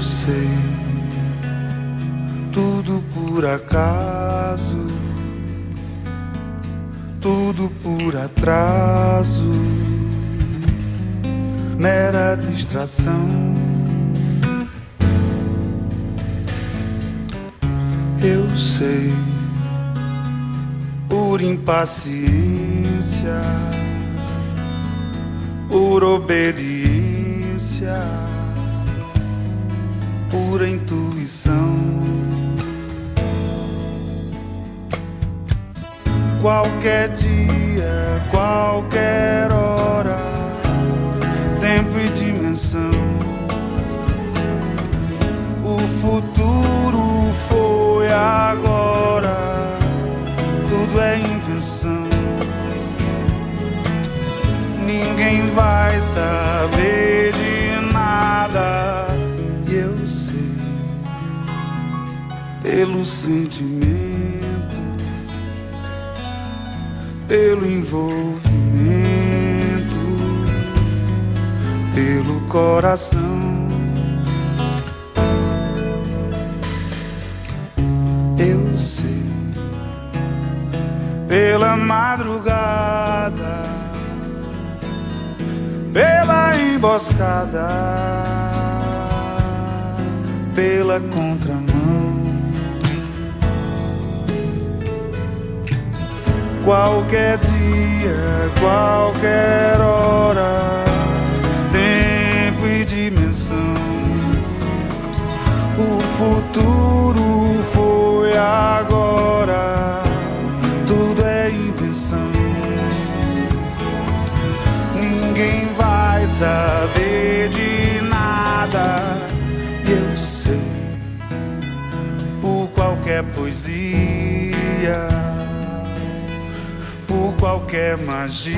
sei, tudo por acaso, tudo por atraso, mera distração. Eu sei, por impaciência, por obediência pura intuição. Qualquer dia, qualquer hora, tempo e dimensão. Pelo sentimento, pelo envolvimento, pelo coração. Eu sei, pela madrugada, pela emboscada, pela contramão. Qualquer dia, qualquer hora, tempo e dimensão. O futuro foi agora, tudo é invenção. Ninguém vai saber de nada, eu sei, por qualquer poesia por qualquer magia,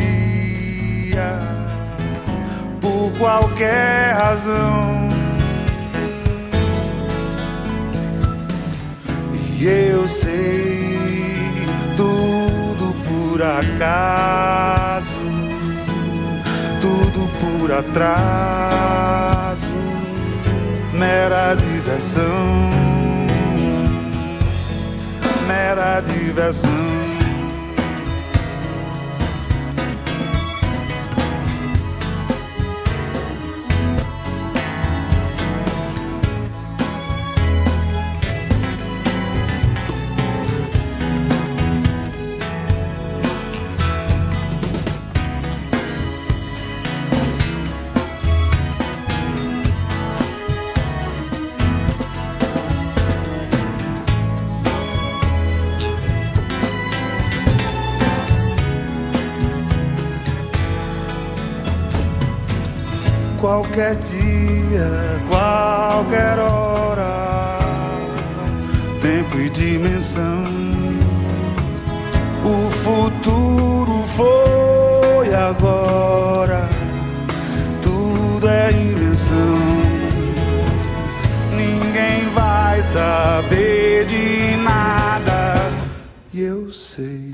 por qualquer razão. E eu sei tudo por acaso, tudo por atraso, mera diversão, mera diversão. Qualquer dia, qualquer hora, tempo e dimensão. O futuro foi agora, tudo é invenção. Ninguém vai saber de nada, e eu sei.